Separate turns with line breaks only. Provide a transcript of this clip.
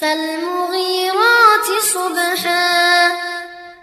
فالمغيرات صبحا